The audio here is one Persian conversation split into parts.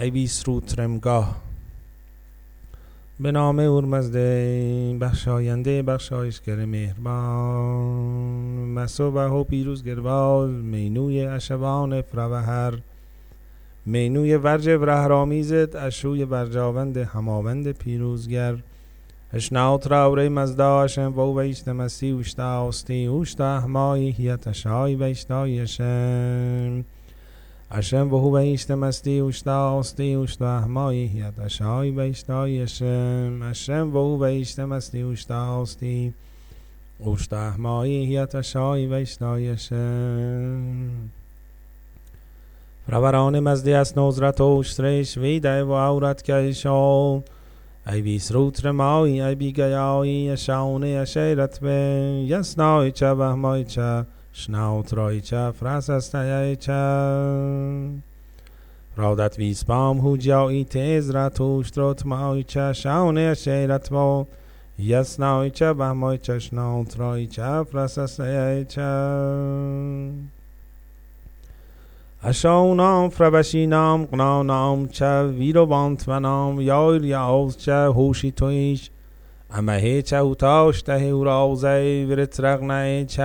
ای بی سروترمگاه به نام اورمزده بخشاینده بخشایشگر مهربان. مسوبه و پیروز گروال مینوی اشوان فروهر مینوی ورج ورهرامیزد اشوی برجاوند هماوند پیروزگر. اشناوت راوری مزداشم و ویشت مسی وشتا استی وشتا احمایی هیت اشای هو ویشت مستی وشتا استی وشتا احمایی هیت اشای ویشتای اشم اشم و هو ویشت مستی وشتا استی وشتا احمایی هیت اشای ویشتای اشم فروران مزدی از نوزرت و اشترش ویده و عورت کشال ای بی سروتر مایی ای بی گیایی شاونه شیرت به یسنای چه وهمای چه شناوت رای چه فرس استیای چه رادت ویسپام هو جایی تیز را توشتروت مای چه شاونه شیرت با یسنای چه وهمای چه شناوت رای چه فرس استیای چه اشاونام فربشینام قنانام چه ویرو بانت ونام یایر یاوز چه هوشی تویش امه چه اوتاش ته اورازه ورت رغنه چه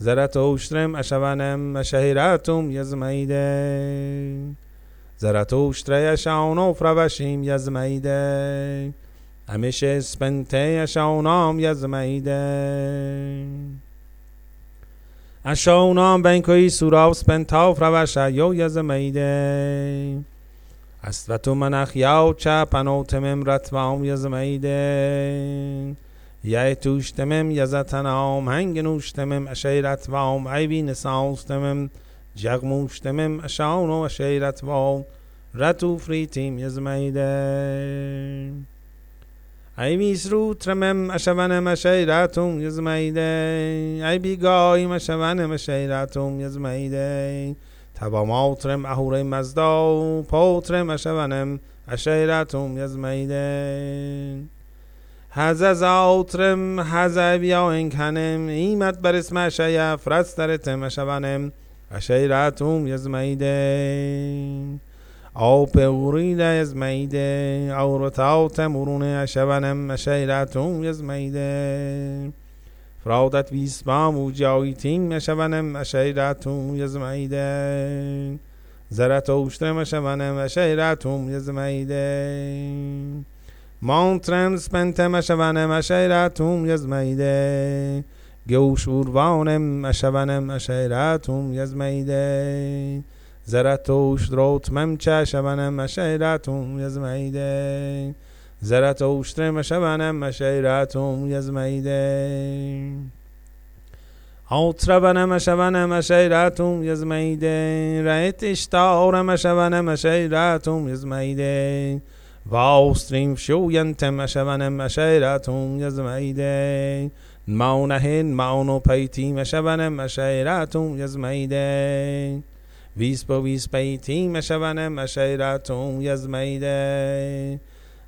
اشاوت چیت هچه فرا اشبه بیز بام راوتو اهور مزدام اشونم اشیرتم یزمیده زرت اوشترم اشونم اشیرتم یزمیده زرت اوشتره اشاونو فروشیم یزمیده همیشه سپنته اشاونام یه توشتمم یزتنام هنگ نوشتمم اشیرت وام عیبی نساوستمم جغموشتمم اشاونو اشیرت وام. رتو فریتیم یزمیده. ای بیسرو ترمم اشونم اشیرتم یزمیده. ای بیگایم اشونم اشیرتم یزمیده. تباماترم اهوره مزدا پوترم اشونم اشیرتم یزمیده. هزا زاوترم هزا بیا انکنم ایمت بر اسم اشیا فرسترتم اشونم اشیرتم یزمیده او پورید یزمیده او رتاو تمرون شبنم مشیرتون یزمیده فرادت ویسبام و جایتین مشبنم مشیرتون یزمیده زرت اوشتر مشبنم مشیرتون یزمیده مانترم سپنت مشبنم مشیرتون یزمیده گوش وروانم مشبنم مشیرتون یزمیده زرتوش دروت ممچه شبنم مشیرتون یزمیده زرتوشتر مشبنم مشیرتون یزمیده اوتربنم مشبنم مشیرتون یزمیده رایت اشتار مشبنم مشیرتون یزمیده واستریم شوینتم مشبنم مشیرتون یزمیده ماونهن ماونو پیتی مشبنم مشیرتون یزمیده ویسپا ویسپیتی مشونم مشیرتون یزمیده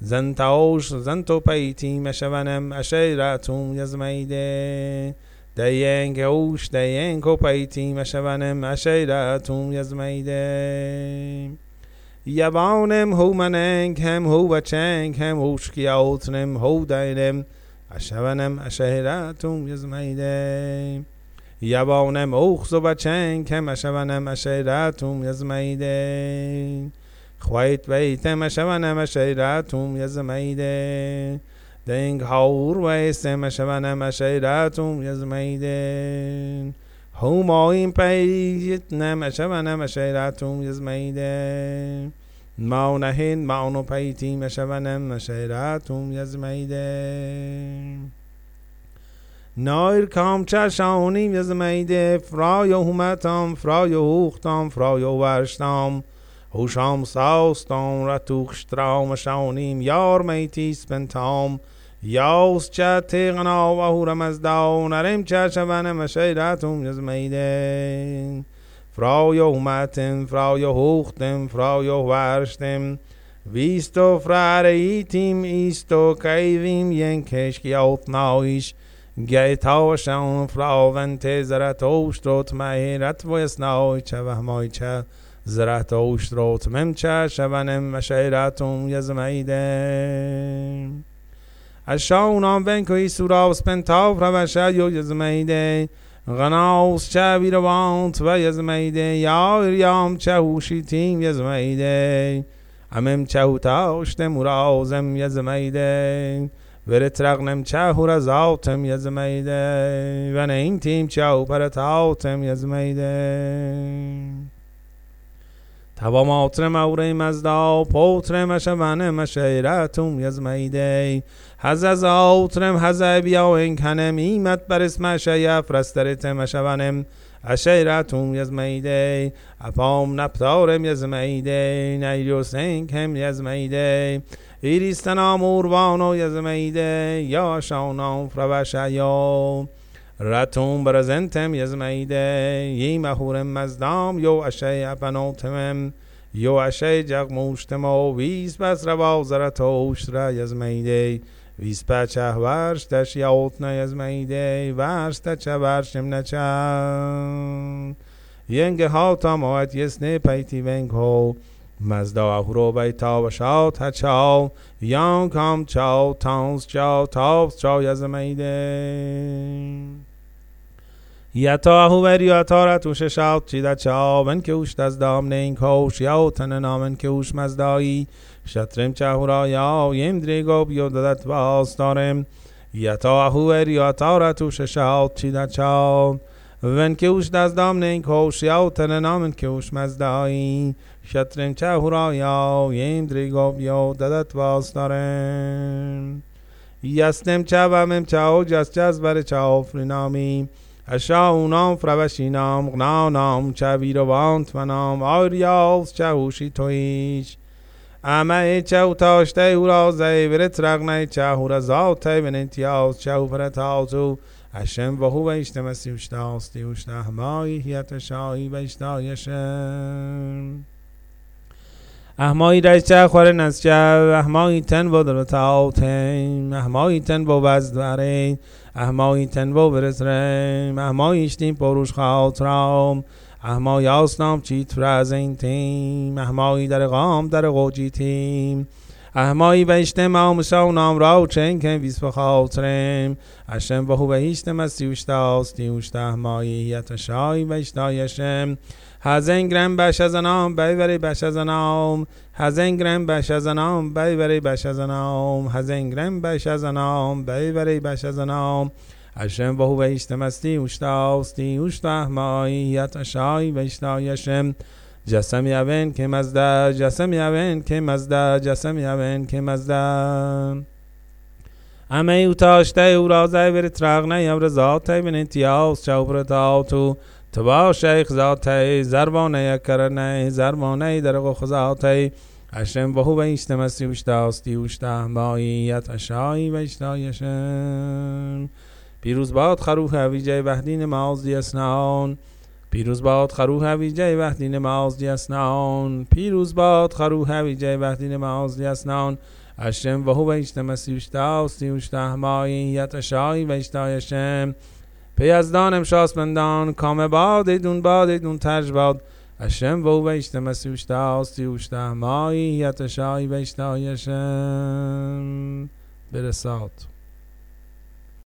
زنتاوش زنتو پیتی مشونم اشیرتون یزمیده دینگ اوش دینگو پیتی مشونم اشیرتون یزمیده یبانم هو مننگ هم هو بچنگ هم هوشکیاوتنم هو دینم اشونم اشیرتون یزمیده یبانم اوخز و بچنگ هم اشونم اشیرتون یزمیده خویت بیتم اشونم اشیرتون یزمیده دنگ هاور ویستم اشونم اشیرتون یزمیده همایم پیتنم اشونم اشیرتون یزمیده ماونهن ماونو پیتیم اشونم اشیرتون یزمیده Nair kam چشانیم یزمیده فرای همتام فرای هوختام فرای ورشتام Hosham sauston ratuch straum shaunim yar meitis یاوس چه تیغنا و هورم از دانرم چه شبنم و شیراتم جز میده. فرای اومتم فرای هوختم فرای ورشتم. ویستو فرار ایتیم ایستو کیویم ین کشکی اوت نایش. گیتا و شان فراون ته زرت اوشت روت مهیرت و اسنای چه و همای چه زرت اوشت روت ممچه شبنم و شیراتم یزمیدم الشاونام بنکوی سوراوس پنتاف روشه یو یزمیده غناوس چه ویروانت و یزمیده یا ایریام چه هوشیتیم یزمیده امم چه هوتاشت مرازم یزمیده ورت رغنم چه هورزاتم یزمیده و نه این تیم چه هوپرتاتم یزمیده تواماتر موره مزدا پوتر مشونه مشیرتم یزمیده هز از آوترم هز بیا انکنم ایمت بر اسم شیف رسترت مشونم اشیرتم یزمیده اپام نپتارم یزمیده نیرو سنکم یزمیده ایریستنا موروانو یزمیده یا شانام فروشیا رتون برزنتم یزمیده یی مهورم مزدام یو اشی اپنوتمم یو اشی جغموشتم و ویس بس روا زرت اوشتر یزمیده ویس پچه ورش تش یاوتنا یزمیده ورش تچه ورشم نچن ینگ ها تا موت یسنه پیتی ونگ ها مزدا اهرو بیتا و شاو تچاو یان کام چاو تانس چاو تاوس چاو یزمیده یتا هووری یتا توش شاوت چیدا چاون که اوش دزدام نین کوش یا تن نامن که اوش مزدایی شترم چهورا یا یم دریگو بیو دادت باز دارم یتا هووری یتا توش شاوت چیدا چاو ون که اوش دزدام نین کوش یا تن نامن که اوش مزدایی شترم چهورا یا یم دریگو بیو دادت باز دارم یستم چوامم چاو جس جز بر چاو فرینامی اشاونام فروشینام غنانام چه ویروانت منام آریاوز چه هوشی تویش امه چه او تاشته او را زیورت رغنه چه او را زاته بنتیاز چه او پرتازو اشم و هو بیشتم سیوشتاستی وشته همایی هیت شایی احمایی رایچه چه خوره نسچه احمایی تن و در تاوتین احمایی تن و وزدارین احمایی تن و برسرم احمایی اشتیم پروش خاطرام احمایی آسنام چیت فرازین تیم احمایی در قام در قوجی تیم. احمایی و اشتم مشاو نام راو چن کن ویس بخاطرم اشم و هو و اشتم از سیوشتاست احمایی یت شای و اشتایشم هزنگرم بش از نام بیوری بش از نام هزنگرم بش از نام بیوری بش از نام هزنگرم بش از نام بیوری بش از نام اشم و هو اشتمستی اوشتاستی اوشتا ماییت شای و اشتایشم جسم یون که مزده جسم یون که مزده جسم یون که مزده همه او تاشته او را زیور ترغنه یور ذاته بن انتیاز چوبر تاوتو تبا شیخ ذاته زربانه کرنه زربانه درق خزاته اشم و هو بیشتمسی وشتاستی وشته ماییت اشایی و اشتایشم پیروز باد خروح ویجه وحدین مازدی اسنان. پیروز باد خروح ویجه وحدین مازدی اسنان پیروز باد خروح ویجه وحدین مازدی اسنان اشم و هو بیشتمسی وشتاستی وشته ماییت اشایی و اشتایشم پیزدانم شاسمندان کام باد ایدون باد ایدون ترج باد. اشم و او ویشت مسیوشت آستی وشت مایی یتشایی ویشت آیشم برسات.